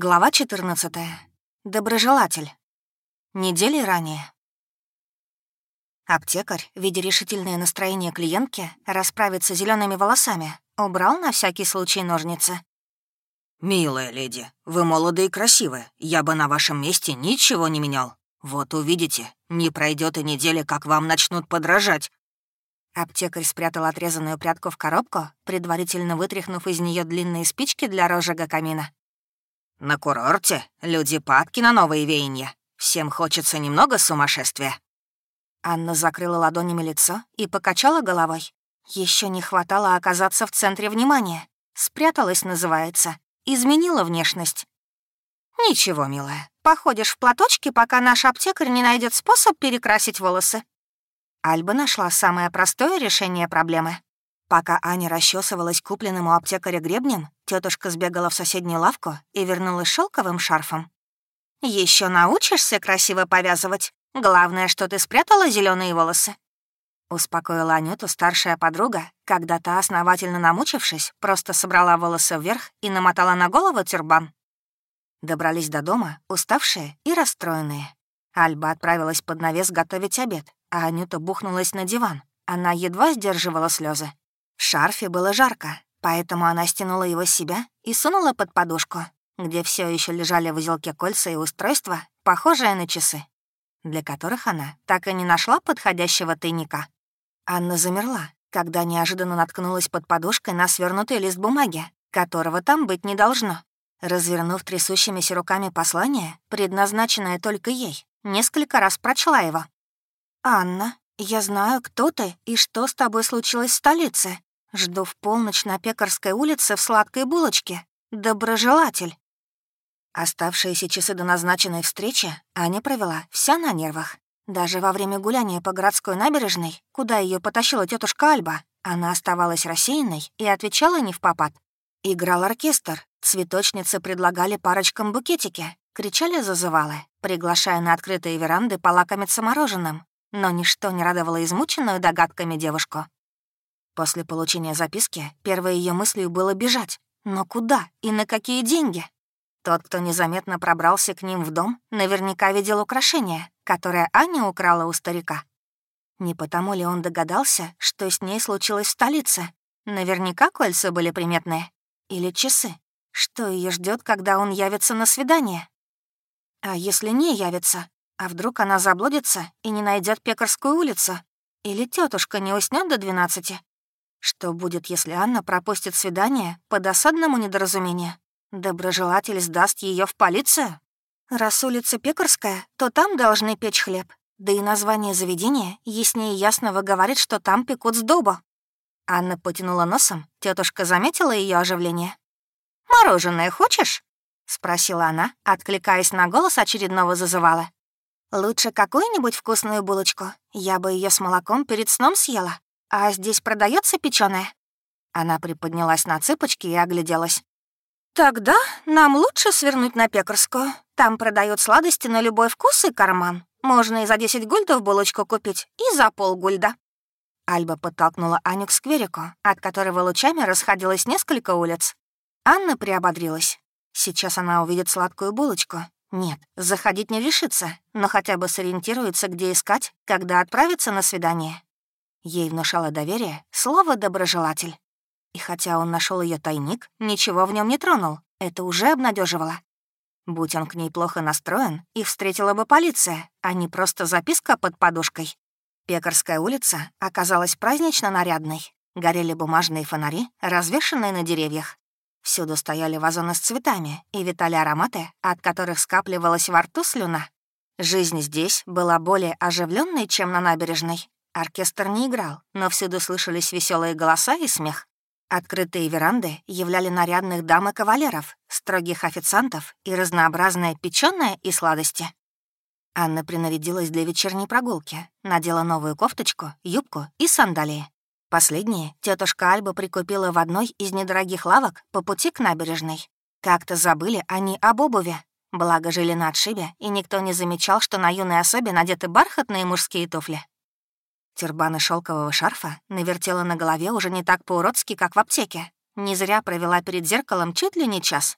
Глава 14. Доброжелатель. Недели ранее. Аптекарь, видя решительное настроение клиентки, расправиться зелеными волосами, убрал на всякий случай ножницы. «Милая леди, вы молоды и красивы. Я бы на вашем месте ничего не менял. Вот увидите, не пройдет и недели, как вам начнут подражать». Аптекарь спрятал отрезанную прядку в коробку, предварительно вытряхнув из нее длинные спички для розжига камина. На курорте люди падки на новые веяния. Всем хочется немного сумасшествия». Анна закрыла ладонями лицо и покачала головой. Еще не хватало оказаться в центре внимания. Спряталась, называется. Изменила внешность. «Ничего, милая, походишь в платочке, пока наш аптекарь не найдет способ перекрасить волосы». Альба нашла самое простое решение проблемы. Пока Аня расчесывалась купленным у аптекаря гребнем, тетушка сбегала в соседнюю лавку и вернулась шелковым шарфом. Еще научишься красиво повязывать. Главное, что ты спрятала зеленые волосы. Успокоила Анюту старшая подруга, когда та, основательно намучившись, просто собрала волосы вверх и намотала на голову тюрбан. Добрались до дома, уставшие и расстроенные. Альба отправилась под навес готовить обед, а Анюта бухнулась на диван. Она едва сдерживала слезы. В шарфе было жарко, поэтому она стянула его с себя и сунула под подушку, где все еще лежали в узелке кольца и устройства, похожие на часы, для которых она так и не нашла подходящего тайника. Анна замерла, когда неожиданно наткнулась под подушкой на свернутый лист бумаги, которого там быть не должно. Развернув трясущимися руками послание, предназначенное только ей, несколько раз прочла его. «Анна, я знаю, кто ты и что с тобой случилось в столице. Жду в полночь на Пекарской улице в сладкой булочке. Доброжелатель. Оставшиеся часы до назначенной встречи Аня провела вся на нервах. Даже во время гуляния по городской набережной, куда ее потащила тетушка Альба, она оставалась рассеянной и отвечала не в попад. Играл оркестр, цветочницы предлагали парочкам букетики, кричали зазывалы, приглашая на открытые веранды полакомиться мороженым, но ничто не радовало измученную догадками девушку. После получения записки первой ее мыслью было бежать. Но куда и на какие деньги? Тот, кто незаметно пробрался к ним в дом, наверняка видел украшение, которое Аня украла у старика. Не потому ли он догадался, что с ней случилось в столице? Наверняка кольца были приметные. Или часы? Что ее ждет, когда он явится на свидание? А если не явится? А вдруг она заблудится и не найдет пекарскую улицу? Или тетушка не уснет до двенадцати? Что будет, если Анна пропустит свидание по досадному недоразумению? Доброжелатель сдаст ее в полицию? Раз улица Пекарская, то там должны печь хлеб. Да и название заведения яснее ясного говорит, что там пекут сдобу. Анна потянула носом, тетушка заметила ее оживление. «Мороженое хочешь?» — спросила она, откликаясь на голос очередного зазывала. «Лучше какую-нибудь вкусную булочку. Я бы ее с молоком перед сном съела. «А здесь продается печёное?» Она приподнялась на цыпочки и огляделась. «Тогда нам лучше свернуть на пекарскую. Там продают сладости на любой вкус и карман. Можно и за 10 гульдов булочку купить, и за полгульда». Альба подтолкнула Аню к скверику, от которого лучами расходилось несколько улиц. Анна приободрилась. Сейчас она увидит сладкую булочку. Нет, заходить не решится, но хотя бы сориентируется, где искать, когда отправится на свидание. Ей внушало доверие слово «доброжелатель». И хотя он нашел ее тайник, ничего в нем не тронул. Это уже обнадеживало. Будь он к ней плохо настроен, их встретила бы полиция, а не просто записка под подушкой. Пекарская улица оказалась празднично нарядной. Горели бумажные фонари, развешанные на деревьях. Всюду стояли вазоны с цветами и витали ароматы, от которых скапливалась во рту слюна. Жизнь здесь была более оживленной, чем на набережной. Оркестр не играл, но всюду слышались веселые голоса и смех. Открытые веранды являли нарядных дам и кавалеров, строгих официантов и разнообразное печёное и сладости. Анна принарядилась для вечерней прогулки, надела новую кофточку, юбку и сандалии. Последние тетушка Альба прикупила в одной из недорогих лавок по пути к набережной. Как-то забыли они об обуви. Благо жили на отшибе, и никто не замечал, что на юной особе надеты бархатные мужские туфли. Тюрбана шелкового шарфа навертела на голове уже не так по-уродски, как в аптеке. Не зря провела перед зеркалом чуть ли не час.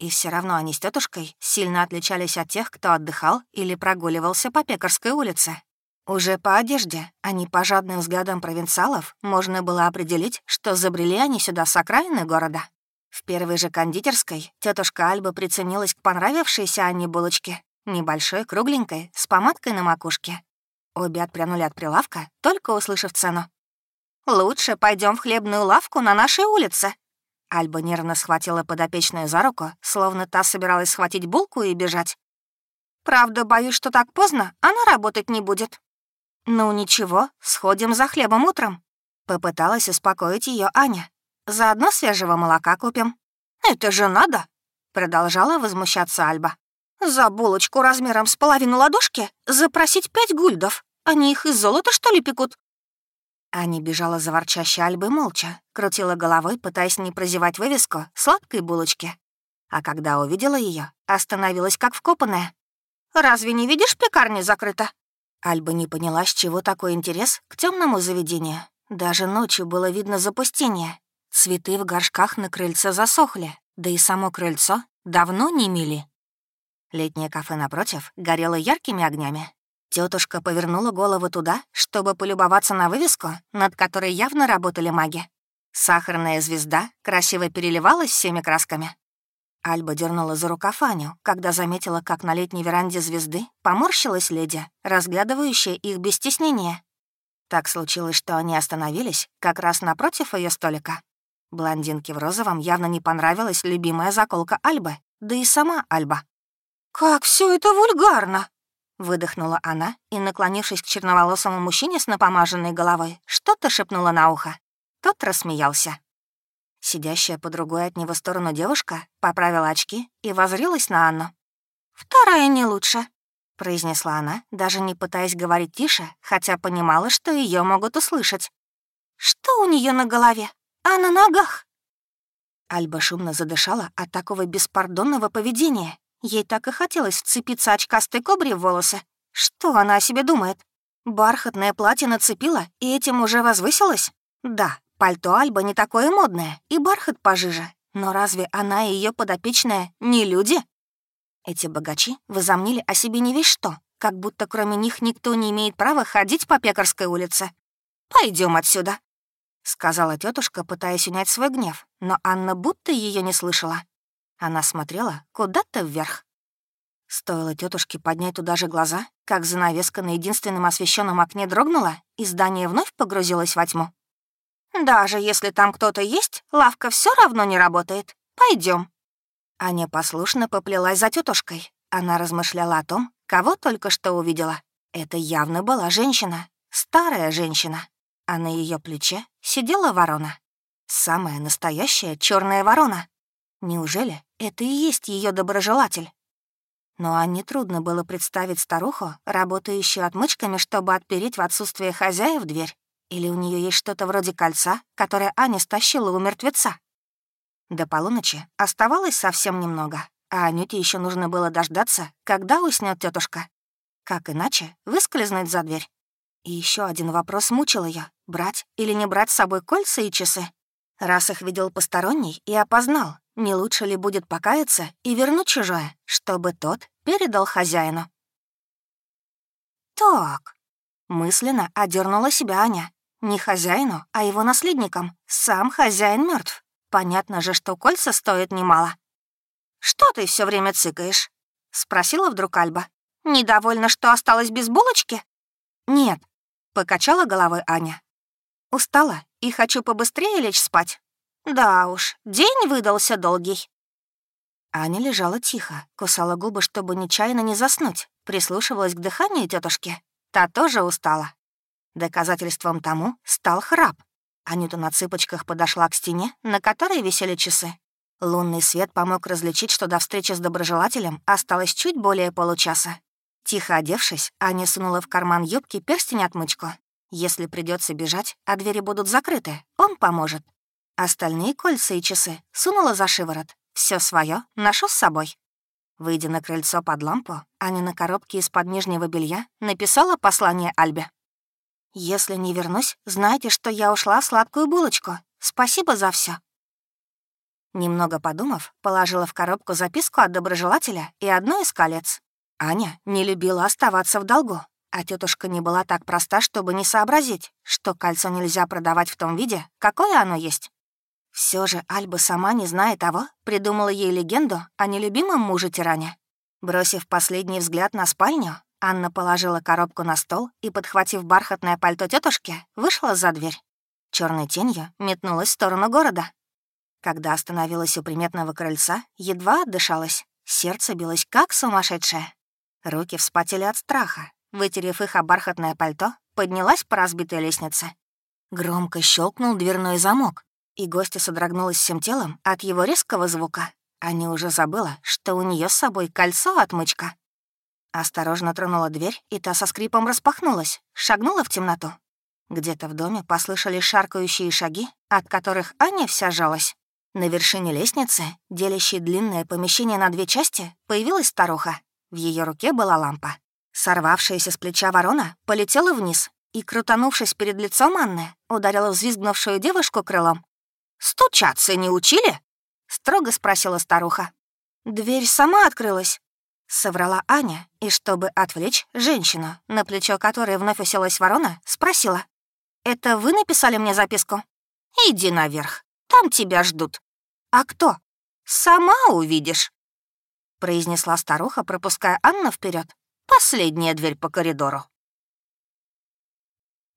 И все равно они с тетушкой сильно отличались от тех, кто отдыхал или прогуливался по Пекарской улице. Уже по одежде, а не по жадным взглядам провинциалов, можно было определить, что забрели они сюда с окраины города. В первой же кондитерской тетушка Альба приценилась к понравившейся Анне булочке, небольшой, кругленькой, с помадкой на макушке. Обе отпрянули от прилавка, только услышав цену. «Лучше пойдем в хлебную лавку на нашей улице». Альба нервно схватила подопечную за руку, словно та собиралась схватить булку и бежать. «Правда, боюсь, что так поздно она работать не будет». «Ну ничего, сходим за хлебом утром», — попыталась успокоить ее Аня. «Заодно свежего молока купим». «Это же надо!» — продолжала возмущаться Альба. «За булочку размером с половину ладошки запросить пять гульдов. Они их из золота, что ли, пекут?» Аня бежала за ворчащей Альбой молча, крутила головой, пытаясь не прозевать вывеску сладкой булочки. А когда увидела ее, остановилась как вкопанная. «Разве не видишь, пекарня закрыта?» Альба не поняла, с чего такой интерес к темному заведению. Даже ночью было видно запустение. Цветы в горшках на крыльце засохли, да и само крыльцо давно не мили. Летнее кафе напротив горело яркими огнями. Тетушка повернула голову туда, чтобы полюбоваться на вывеску, над которой явно работали маги. Сахарная звезда красиво переливалась всеми красками. Альба дернула за рукав Аню, когда заметила, как на летней веранде звезды поморщилась леди, разглядывающая их без стеснения. Так случилось, что они остановились как раз напротив ее столика. Блондинке в розовом явно не понравилась любимая заколка Альбы, да и сама Альба. «Как все это вульгарно!» — выдохнула она и, наклонившись к черноволосому мужчине с напомаженной головой, что-то шепнула на ухо. Тот рассмеялся. Сидящая по другой от него сторону девушка поправила очки и возрилась на Анну. «Вторая не лучше», — произнесла она, даже не пытаясь говорить тише, хотя понимала, что ее могут услышать. «Что у нее на голове? А на ногах?» Альба шумно задышала от такого беспардонного поведения. Ей так и хотелось вцепиться очкастой кобре в волосы. Что она о себе думает? Бархатное платье нацепила и этим уже возвысилась? Да, Пальто Альба не такое модное, и бархат пожиже. Но разве она и ее подопечная не люди? Эти богачи возомнили о себе не весь что, как будто кроме них никто не имеет права ходить по Пекарской улице. Пойдем отсюда», — сказала тетушка, пытаясь унять свой гнев, но Анна будто ее не слышала. Она смотрела куда-то вверх. Стоило тетушке поднять туда же глаза, как занавеска на единственном освещенном окне дрогнула, и здание вновь погрузилось во тьму. Даже если там кто-то есть, лавка все равно не работает. Пойдем. Аня послушно поплелась за тетушкой. Она размышляла о том, кого только что увидела. Это явно была женщина, старая женщина. А на ее плече сидела ворона. Самая настоящая черная ворона. Неужели это и есть ее доброжелатель? Но Анне трудно было представить старуху, работающую отмычками, чтобы отпереть в отсутствие хозяев дверь. Или у нее есть что-то вроде кольца, которое Аня стащила у мертвеца? До полуночи оставалось совсем немного, а Анюте еще нужно было дождаться, когда уснет тетушка. Как иначе выскользнуть за дверь? И еще один вопрос мучил ее: брать или не брать с собой кольца и часы? Раз их видел посторонний и опознал, не лучше ли будет покаяться и вернуть чужое, чтобы тот передал хозяину? «Так», — мысленно одернула себя Аня. Не хозяину, а его наследникам. Сам хозяин мертв. Понятно же, что кольца стоят немало. «Что ты все время цыкаешь?» — спросила вдруг Альба. «Недовольна, что осталась без булочки?» «Нет», — покачала головой Аня. «Устала и хочу побыстрее лечь спать». «Да уж, день выдался долгий». Аня лежала тихо, кусала губы, чтобы нечаянно не заснуть, прислушивалась к дыханию тетушки. Та тоже устала. Доказательством тому стал храп. Анюта на цыпочках подошла к стене, на которой висели часы. Лунный свет помог различить, что до встречи с доброжелателем осталось чуть более получаса. Тихо одевшись, Аня сунула в карман юбки перстень-отмычку. Если придется бежать, а двери будут закрыты, он поможет. Остальные кольца и часы сунула за шиворот. Все свое ношу с собой. Выйдя на крыльцо под лампу, Аня на коробке из-под нижнего белья написала послание Альбе. Если не вернусь, знайте, что я ушла сладкую булочку. Спасибо за все. Немного подумав, положила в коробку записку от доброжелателя и одно из колец. Аня не любила оставаться в долгу, а тетушка не была так проста, чтобы не сообразить, что кольцо нельзя продавать в том виде, какое оно есть. Все же Альба сама, не зная того, придумала ей легенду о нелюбимом муже-тиране. Бросив последний взгляд на спальню, Анна положила коробку на стол и, подхватив бархатное пальто тетушки, вышла за дверь. Черной тенью метнулась в сторону города. Когда остановилась у приметного крыльца, едва отдышалась. Сердце билось как сумасшедшее. Руки вспотели от страха. Вытерев их о бархатное пальто, поднялась по разбитой лестнице. Громко щелкнул дверной замок, и гостья содрогнулась всем телом от его резкого звука. Аня уже забыла, что у нее с собой кольцо-отмычка. Осторожно тронула дверь, и та со скрипом распахнулась, шагнула в темноту. Где-то в доме послышались шаркающие шаги, от которых Аня вся жалась. На вершине лестницы, делящей длинное помещение на две части, появилась старуха. В ее руке была лампа. Сорвавшаяся с плеча ворона полетела вниз и, крутанувшись перед лицом Анны, ударила взвизгнувшую девушку крылом. «Стучаться не учили?» — строго спросила старуха. «Дверь сама открылась», — соврала Аня, и, чтобы отвлечь женщину, на плечо которой вновь уселась ворона, спросила. «Это вы написали мне записку?» «Иди наверх, там тебя ждут». «А кто?» «Сама увидишь», — произнесла старуха, пропуская Анну вперед. «Последняя дверь по коридору».